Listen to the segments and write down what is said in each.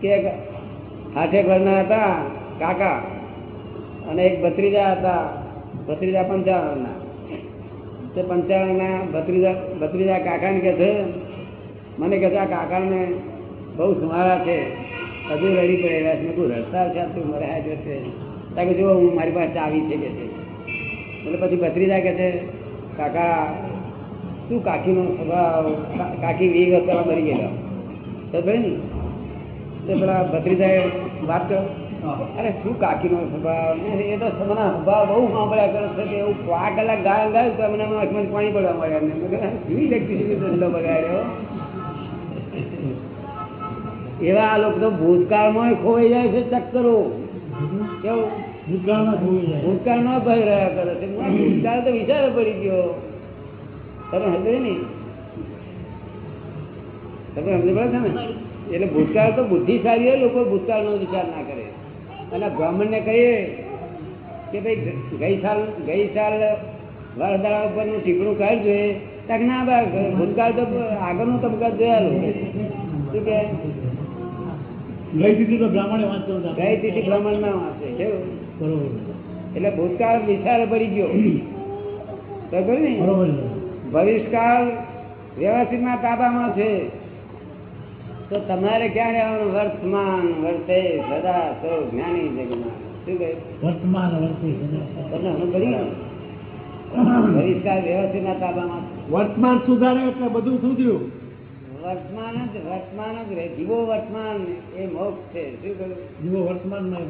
કે આઠે ઘરના હતા, કાકા, અને એક ભત્રીજા હતા. ભત્રીજા પંચાવનના તે પંચાવનના ભત્રીજા ભત્રીજા કાકાને કહે છે, મને કહે છે આ કાકાને બહુ સુમારા છે. હજુ રડી પડેલા છે. કહું રડતા છે તું મરાયા જશે ત્યાં કે જો હું મારી પાસે ચાવી છે કે છે. એટલે પછી ભત્રીજા કહે છે, કાકા, શું કાકીનો સ્વભાવ કાકી વીસ વર્ષ પહેલા મરી ગયેલા? તો ભાઈ તે પેલા ભત્રીજાએ વાત કરો. અરે શું કાકીનો સ્વભાવ? એ તો મને સ્વભાવ બહુ સાંભળ્યા કરો છે કે એવું આ કલાક ગાય ગાયું તો મને આમાં પાણી પડવા મળ્યા કીધું, ઇલેક્ટ્રિસિટી ધંધો બગાડ્યો? એવા આ લોકો તો ભૂતકાળમાં ખોવાઈ જાય છે ચક્કરો. કેવું? ભૂતકાળમાં જોઈ જાય. ભૂતકાળમાં ભય રહ્યા કરે છે. ભૂતકાળ તો વિચારો પડી ગયો. તમે સમજે ને? તમે સમજ પડે છે ને? એટલે ભૂતકાળ તો બુદ્ધિશાળી હોય લોકો ભૂતકાળનો વિચાર ના કરે. અને બ્રાહ્મણને કહીએ કે ભાઈ ગઈ સાલ ગઈ સાલ વારદારા ઉપરનું ટીપણું જોઈએ. તક ના ભૂતકાળ તો આગળનું તબક્કા જોયા શું કે ગઈ તિથિ તો બ્રાહ્મણે વાંચતો ગઈ તિથિ બ્રાહ્મણ ના વાંચે બરોબર. એટલે ભૂતકાળ વિચારે પડી ગયો. બરોબર ને. ભવિષ્યકાળ વ્યવસ્થિતના તાબામાં છે. તો તમારે ક્યાં રહેવાનું? વર્તમાન વર્તે સદા સો જ્ઞાની જગમાં શું કહ્યું? વર્તમાન વર્તે તમને હું કરી બહિષ્કાર વ્યવસ્થિત ના તાબામાં. વર્તમાન સુધારે એટલે બધું સુધર્યું વર્તમાન જ વર્તમાન જ રહે. જીવો વર્તમાન એ મોક્ષ છે. શું કહ્યું? જીવો વર્તમાનમાં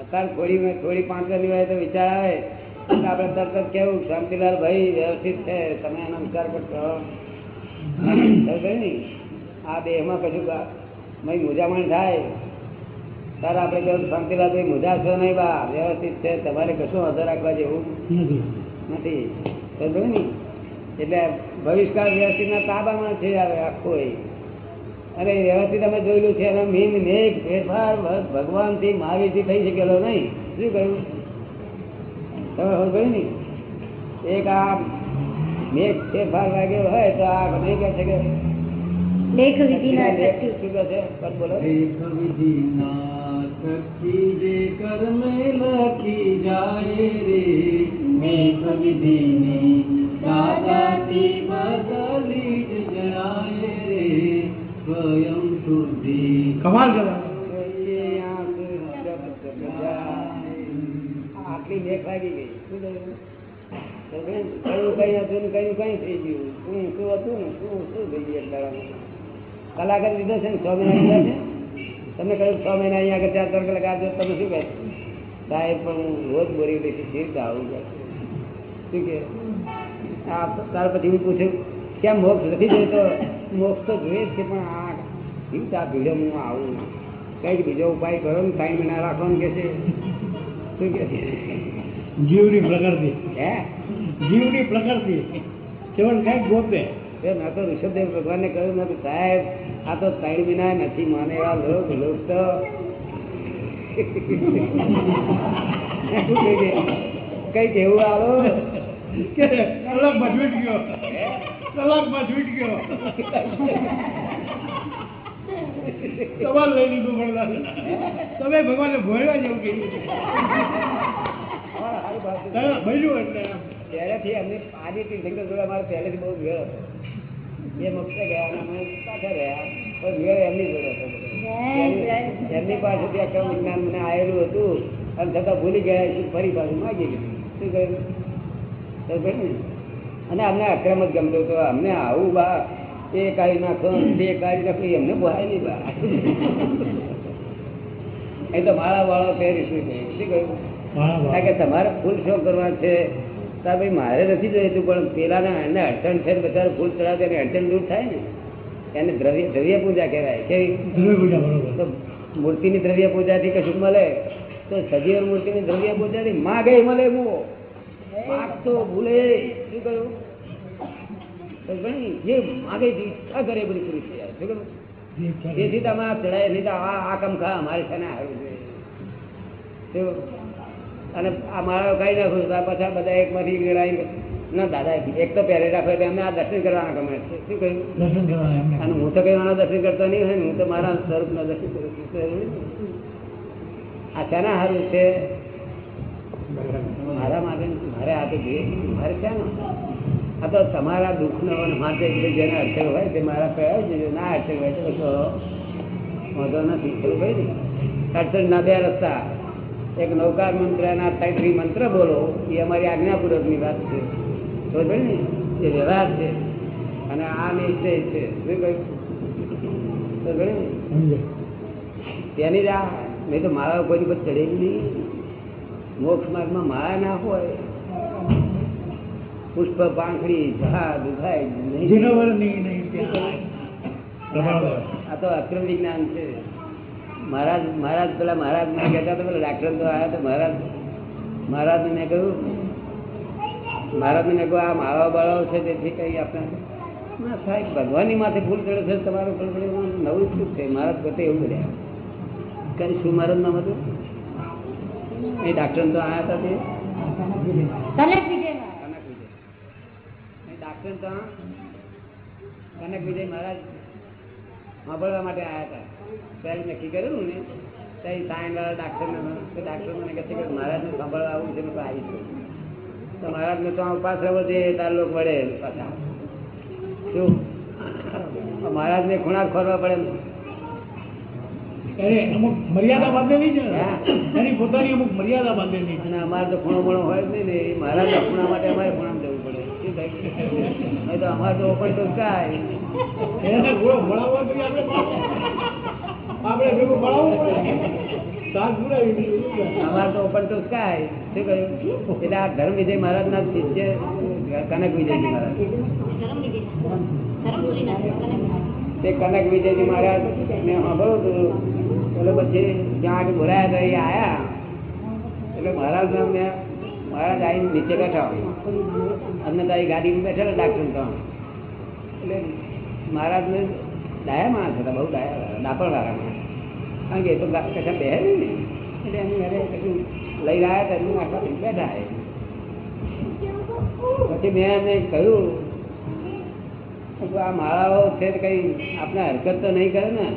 અત્યારે થોડી મે- થોડી પાંચ વાગે તો વિચાર આવે આપડે આપણે તરત જ કેવું શાંતિલાલ ભાઈ વ્યવસ્થિત છે. તમે એનો વિચાર કરશો. ને? આ દેહમાં કશું મોજામણ થાય. તારે આપણે કહ્યું શાંતિલાલ મોજા છો નહીં બા. વ્યવસ્થિત છે. તમારે કશું અધર રાખવા જેવું નથી. સમજો ને? એટલે ભવિષ્યકાળ વ્યવસ્થિતના તાબામાં છે હવે આખો એ. અને વ્યવસ્થિત અમે જોયેલું છે એનો મીન મેઘ ફેરફાર ભગવાનથી મહાવીરથી થઈ શકેલો નહીં. શું કહ્યું? તમે સમજો ને? એક આ મેઘ ફેરફાર લાગ્યો હોય તો આ નહીં કહે છે કે લેખ લેખ લેખ જે કર્મે લખી જાય રે દાદાથી બદલી જ જણાય રે સ્વયં શુદ્ધિ કમાલ કરે આટલી લાગી ગઈ. શું કયું કઈ હતું કયું કઈ થઈ ગયું? શું શું હતું ને? શું શું થઈ ગયું એક દાડામાં? કલાક જ લીધો છે ને છ મહિના લીધા છે? તમે કહ્યું છ મહિના અહીંયા આગળ ચાર ત્રણ કલાક આપજો તમે શું કહે? સાહેબ પણ હું રોજ બોરી લઈશ શીખ આવું કહે શું કે આ ત્યાર પછી હું પૂછ્યું કેમ મોક્ષ નથી જોઈતો મોક્ષ તો જોઈએ છે પણ આ આ ભીડો હું આવું. કંઈક બીજો ઉપાય કરો ને સાઈન મહિના રાખવાનું કે છે. શું કે જીવની પ્રકૃતિ. હે? જીવની પ્રકૃતિ. કેવળ કંઈક ગોતે. મેં તો ઋષભદેવ ભગવાનને કહ્યું મેં સાહેબ આ તો ત્રણ મહિના નથી માને એવા લોક લોક તો. કઈ એવું આવો? કલાક કલાકમાં ગયો. કલાક છૂટ ગયો. સવાલ લઈ લીધું પડતા તમે ભગવાનને ભોળવા જેવું કહ્યું ભાવતું. એટલે પહેલેથી તીર્થંકર જોડે અમારે પહેલેથી બહુ ભેળ હતો. એ મોક્ષે ગયા અને પાછા રહ્યા. પણ ભેળ એમની જોડે હતો એમની- પાસેથી અક્રમ વિજ્ઞાન મને આવેલું હતું. અને છતાં ભૂલી ગયા ફરી પાછું માગી લીધું. શું કહ્યું તો કહ્યું અને અમને અક્રમ જ ગમતો હતો. અમને આવું બા એ કાઢી નાખો બે કાઢી નાખો એમને અમને બોલાય નહીં બા. એ તો મારા વાળો પહેરીશું શું કહ્યું કે તમારે ફૂલ શો કરવા છે. તાર ભાઈ મારે નથી જોઈતું પણ પેલાને એને અડચણ છે બધા ફૂલ ચડાવે એને અડચણ દૂર થાય ને. એને દ્રવ્ય દ્રવ્ય પૂજા કહેવાય કેવી? તો મૂર્તિની દ્રવ્ય પૂજાથી કશું મળે તો સજીવન મૂર્તિની દ્રવ્ય પૂજાથી માગે મળે મો માગતો ભૂલે શું કહ્યું જે માગે છે ઈચ્છા કરે બધી પૂરી થઈ જાય શું કહ્યું તમે આ ચડાય નહીં તો આ કામ ખા અમારી સામે હારવું જોઈએ શું? અને આ મારો કઈ નાખું પાછા બધા એકમાંથી ગણાય ના દાદા એક તો પેરેટા તો એમને આ દર્શન કરવાના ગમે છે. શું કહ્યું? દર્શન કરવાના અને હું તો કઈ મારા દર્શન કરતો નહીં હોય ને હું તો મારા સ્વરૂપના દર્શન કરું. આ શાના સારું છે? મારા માટે મારે આ તો જોઈએ મારે ક્યાં આ તો તમારા દુઃખનો માટે જેને અડચણ હોય તે મારા કહેવાય છે ના અડચણ હોય તો વાંધો નથી. એવું ભાઈ ને અડચણના બે રસ્તા. એક નૌકાર મંત્રના ત્રણ મંત્ર બોલો એ અમારી આજ્ઞાપૂર્વકની વાત છે. બરોબર ને? એ વ્યવહાર છે. અને આ નિશ્ચય છે શું કહ્યું? તેની જ આ નહીં તો મારા કોઈ પર ચડેલી નહીં. મોક્ષ માર્ગમાં માળા ના હોય. પુષ્પ પાંખડી ઝા દુખાય નહીં. આ તો અક્રમ વિજ્ઞાન છે. મહારાજ મહારાજ પેલા મહારાજ મને કહેતા હતા પેલા ડાક્ટર તો આવ્યા તો મહારાજ. મહારાજને મેં કહ્યું મહારાજને મેં કહ્યું આ માળાઓ બાળાઓ છે તેથી કઈ આપણે ના સાહેબ ભગવાનની માથે ભૂલ ચડે છે તમારું ભૂલ પડે નવું શું છે મહારાજ પોતે એવું બોલ્યા. કઈ શું મહારાજ નામ હતું? એ ડાક્ટર તો આવ્યા હતા તે. કનક વિજય ડાક્ટર તો કનક વિજય મહારાજ સાંભળવા માટે આવ્યા હતા. ત્યારે નક્કી કર્યું ને ત્યારે સાયન વાળા ડાક્ટર તો ડાક્ટર મને કહે છે કે મહારાજને સાંભળવા આવું છે મેં કહ્યું, આવીશું તો મહારાજને તો ઉપાસ રહેવો છે તાર લોકો વળે પાછા. શું? મહારાજને ખૂણા ખોરવા પડે છે. છે. અમારે તો ખૂણો મણો હોય નહીં ને એ ખૂણા માટે અમારે ખૂણા જવું પડે. તો અમારે તો ઓપન તો આપણે ભેગું ભણાવવું પડે. સાત અમારે તો ઓપન ટુ સ્કાય શું એટલે આ ધર્મ વિજય મહારાજ ના શિષ્ય કનક વિજયજી મહારાજ. તે કનક વિજયજી મહારાજ મેં સાંભળ્યું હતું એટલે પછી ત્યાં આગળ બોલાયા હતા, એ આવ્યા એટલે મહારાજ મેં મહારાજ આવીને નીચે બેઠા. અમને તારી ગાડીમાં બેઠેલા ડાક્ટર તો એટલે મહારાજને ડાયા માણસ હતા, બહુ ડાયા ડાપણ વાળા કારણ કે એ તો કશા બે ને. એટલે એની ઘરે કશું લઈને આવ્યા હતા, એનું આખા બેઠા. પછી મેં એને કહ્યું આ માળાઓ છે કંઈ આપણે હરકત તો નહીં કરે ને?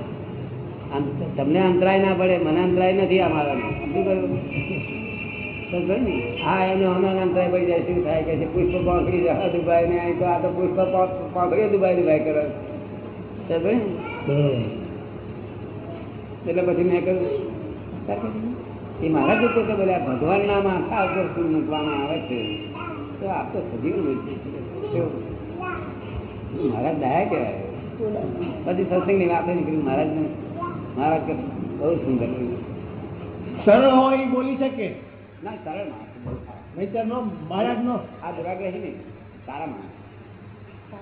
તમને અંતરાય ના પડે, મને અંતરાય નથી આ માળાનો. શું કહ્યું? હા, એનો હમણાં અંતરાય પડી જાય, શું થાય? કે છે, પુષ્પ પાંખડી જવા દુભાઈ ને તો આ તો પુષ્પ પા- પાંખડીઓ દુભાઈ દુબાઈ કરે તો ને? એટલે પછી મેં કહ્યું એ મારા જે પોતે બોલ્યા ભગવાનના માથા ઉપર ફૂલ મૂકવામાં આવે છે. તો આપ તો સજીવ? મહારાજ દયા કહેવાય. બધી સત્સંગની વાત નીકળી મહારાજને મહારાજ કે બહુ સુંદર સરળ હોય એ બોલી શકે. ના સરળ માણસ નહીતર નો મહારાજ નો આ દુરાગ્રહી નહીં સારા માણસ.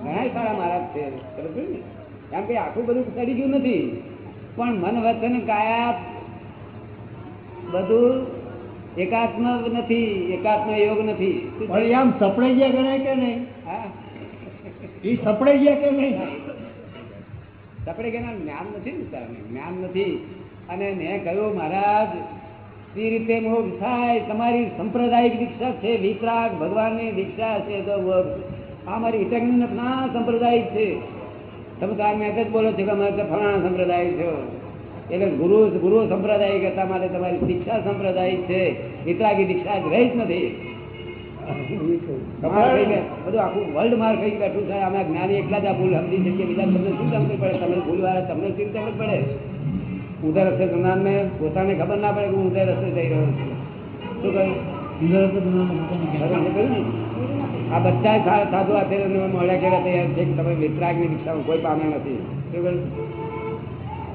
ઘણા સારા મહારાજ છે ને? કારણ કે આખું બધું ચડી ગયું નથી. પણ મન વચન કાયા બધું એકાત્મ નથી એકાત્મ યોગ નથી. પણ આમ સપડાઈ ગયા ગણાય કે નહીં? હા. એ સપડાઈ ગયા કે નહીં? સપડે ગયા જ્ઞાન નથી ને તારને જ્ઞાન નથી. અને મેં કહ્યું મહારાજ સી રીતે મોક્ષ થાય. તમારી સંપ્રદાયિક દીક્ષા છે વિતરાગ ભગવાનની દીક્ષા છે તો મોક્ષ. આ મારી વિતરાગની ના સંપ્રદાયિક છે. તમે તો આ મેસેજ બોલો છો કે અમે તો ફલાણા સંપ્રદાય છો. એટલે ગુરુ ગુરુ સંપ્રદાયિક હતા માટે તમારી શિક્ષા સંપ્રદાય છે. વિતરાગી દીક્ષા જ રહી જ નથી. બધું આખું વર્લ્ડ માર ખાઈ બેઠું છે. અમે જ્ઞાની એકલા જ આ ભૂલ સમજી શકીએ. બીજા તમને શું સમજ પડે? તમને ભૂલ વાળા તમને શી ખબર પડે? ઉધર રસ્તે જ્ઞાનને પોતાને ખબર ના પડે કે હું ઉધર રસ્તે જઈ રહ્યો છું. શું કહ્યું? આ બધા સાધુ આચાર્યને મળ્યા કેવા તૈયાર છે તમે વિતરાગની દીક્ષા કોઈ પામે નથી.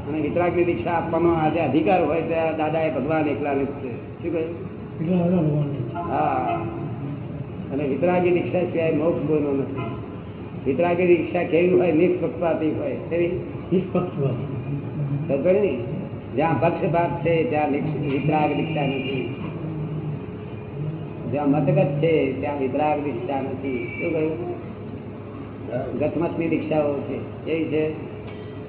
અને વિતરાગની દીક્ષા આપવાનો આજે અધિકાર હોય ત્યાં દાદાએ ભગવાન એકલાને જ છે. શું કહ્યું. હા. અને વિતરાગી દીક્ષા સિવાય મોક્ષ બોલો નથી. વિતરાગી દીક્ષા કેવી હોય? નિષ્પક્ષપાતી હોય. કેવી? નિષ્પક્ષપાતી. જ્યાં પક્ષપાત છે ત્યાં વિતરાગ દીક્ષા નથી. જ્યાં મતગત છે ત્યાં વિતરાગ દીક્ષા નથી. શું કહ્યું? ગતમતની દીક્ષાઓ છે. એ છે?